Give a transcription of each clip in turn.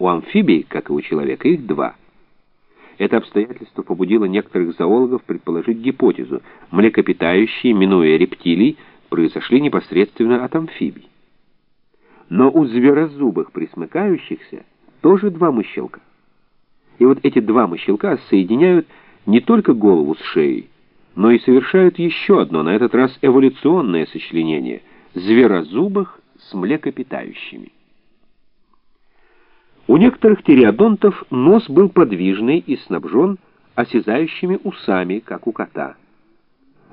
У амфибий, как и у человека, их два. Это обстоятельство побудило некоторых зоологов предположить гипотезу. Млекопитающие, минуя рептилий, произошли непосредственно от амфибий. Но у зверозубых присмыкающихся тоже два мыщелка. И вот эти два мыщелка соединяют не только голову с шеей, но и совершают еще одно, на этот раз эволюционное сочленение – зверозубых с млекопитающими. Некоторых тиреодонтов нос был подвижный и снабжен осязающими усами, как у кота.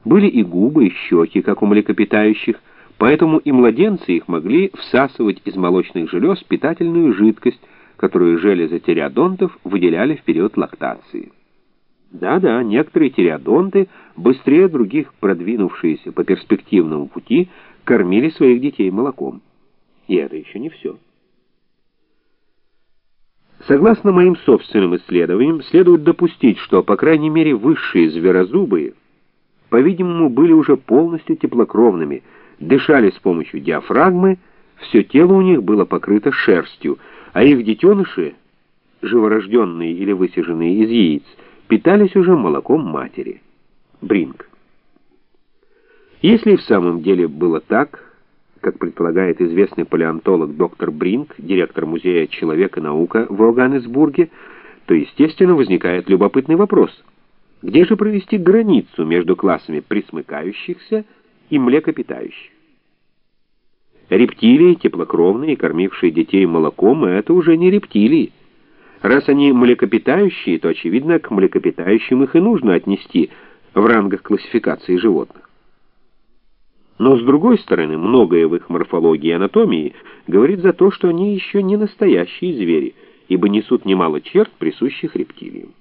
Были и губы, и щеки, как у млекопитающих, поэтому и младенцы их могли всасывать из молочных желез питательную жидкость, которую железы тиреодонтов выделяли в период лактации. Да-да, некоторые тиреодонты, быстрее других продвинувшиеся по перспективному пути, кормили своих детей молоком. И это еще не все. Согласно моим собственным исследованиям, следует допустить, что, по крайней мере, высшие зверозубые, по-видимому, были уже полностью теплокровными, дышали с помощью диафрагмы, все тело у них было покрыто шерстью, а их детеныши, живорожденные или высиженные из яиц, питались уже молоком матери. Бринг. Если в самом деле было так, как предполагает известный палеонтолог доктор Бринк, директор музея «Человек и наука» в Оганесбурге, то, естественно, возникает любопытный вопрос. Где же провести границу между классами присмыкающихся и млекопитающих? Рептилии, теплокровные, кормившие детей молоком, это уже не рептилии. Раз они млекопитающие, то, очевидно, к млекопитающим их и нужно отнести в рангах классификации животных. Но, с другой стороны, многое в их морфологии и анатомии говорит за то, что они еще не настоящие звери, ибо несут немало черт, присущих рептилиям.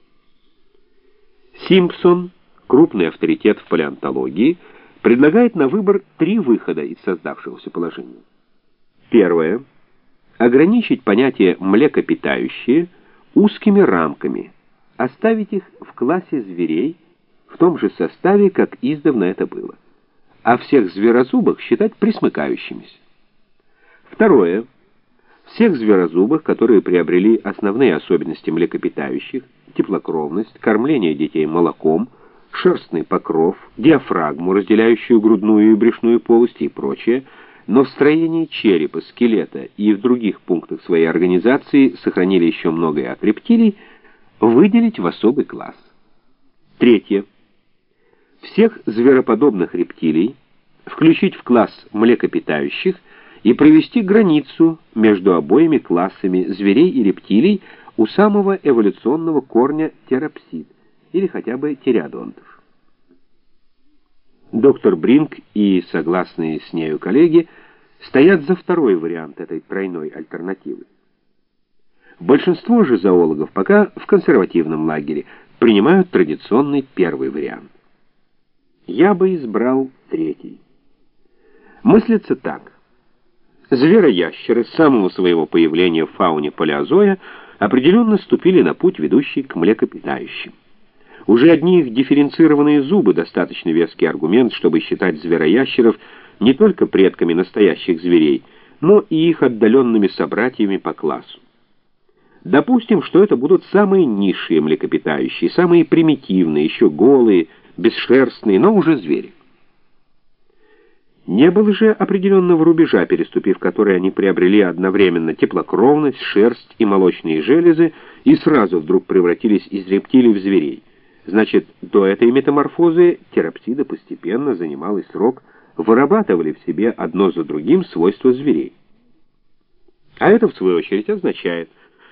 Симпсон, крупный авторитет в палеонтологии, предлагает на выбор три выхода из создавшегося положения. Первое. Ограничить понятие «млекопитающие» узкими рамками, оставить их в классе зверей в том же составе, как издавна это было а всех зверозубых считать присмыкающимися. Второе. Всех зверозубых, которые приобрели основные особенности млекопитающих, теплокровность, кормление детей молоком, шерстный покров, диафрагму, разделяющую грудную и брюшную полости и прочее, но в строении черепа, скелета и в других пунктах своей организации сохранили еще многое от рептилий, выделить в особый класс. Третье всех звероподобных рептилий включить в класс млекопитающих и провести границу между обоими классами зверей и рептилий у самого эволюционного корня терапсид или хотя бы териодонтов. Доктор Бринк и согласные с нею коллеги стоят за второй вариант этой тройной альтернативы. Большинство же зоологов пока в консервативном лагере принимают традиционный первый вариант. Я бы избрал третий. Мыслится так. Звероящеры с самого своего появления в фауне палеозоя определенно ступили на путь, ведущий к млекопитающим. Уже одни их дифференцированные зубы достаточно веский аргумент, чтобы считать звероящеров не только предками настоящих зверей, но и их отдаленными собратьями по классу. Допустим, что это будут самые низшие млекопитающие, самые примитивные, еще голые, бесшерстные, но уже звери. Не было же определенного рубежа, переступив который они приобрели одновременно теплокровность, шерсть и молочные железы, и сразу вдруг превратились из рептилий в зверей. Значит, до этой метаморфозы терапсида постепенно занималый срок, вырабатывали в себе одно за другим свойства зверей. А это, в свою очередь, означает,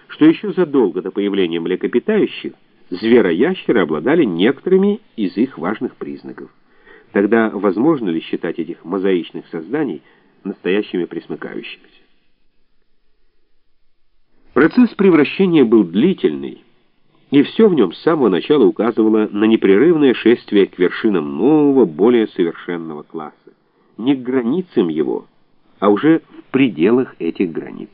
что еще задолго до появления млекопитающих звероящеры обладали некоторыми из их важных признаков. Тогда возможно ли считать этих мозаичных созданий настоящими присмыкающимися? Процесс превращения был длительный, и все в нем с самого начала указывало на непрерывное шествие к вершинам нового, более совершенного класса. Не к границам его, а уже в пределах этих границ.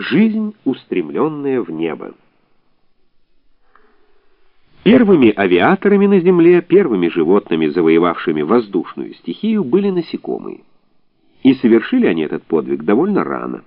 Жизнь, устремленная в небо. Первыми авиаторами на Земле, первыми животными, завоевавшими воздушную стихию, были насекомые. И совершили они этот подвиг довольно рано.